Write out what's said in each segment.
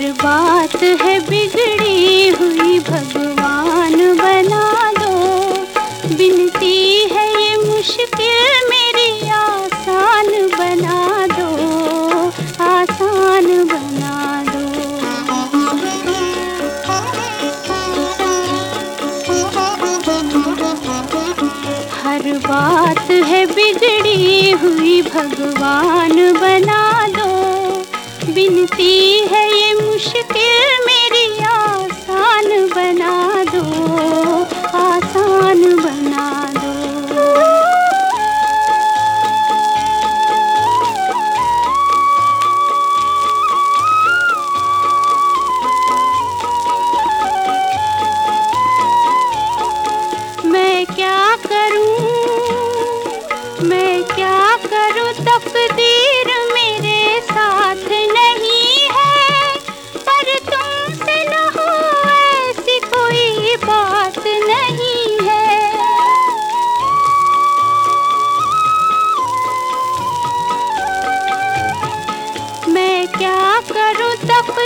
बात है, बिगड़ी हुई भगवान बना दो। बिनती है ये मुश्किल, मेरी आसान बना दो। आसान बना दो। हर बात है, बिगड़ी हुई भगवान बना दो। बिनती है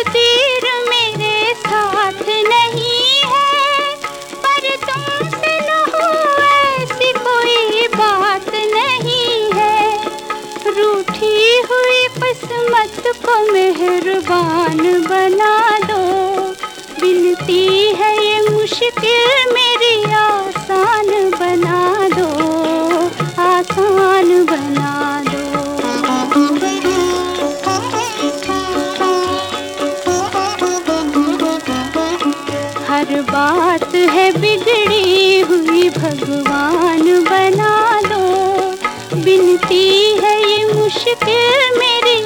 तकदीर मेरे साथ नहीं है, पर तुमसे न हो ऐसी कोई बात नहीं है। रूठी हुई किस्मत को मेहरबान बना दो बिनती है ये मुश्किल मेरी आसान बात है बिगड़ी हुई भगवान बना दो बिनती है ये मुश्किल मेरी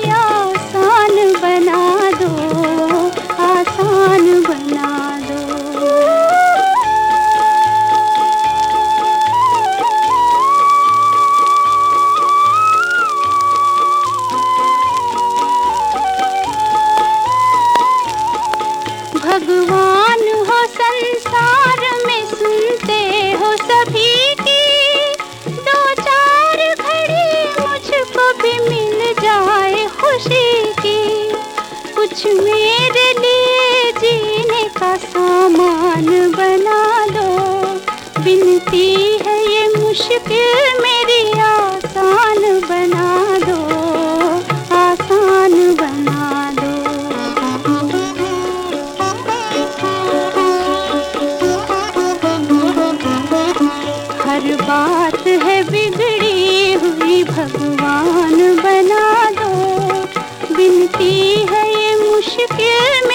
कुछ मेरे लिए जीने का सामान बना दो बिनती है ये मुश्किल मेरी आसान बना दो, आसान बना दो। हर बात है बिगड़ी हुई, भगवान बना दो। बिनती है Give me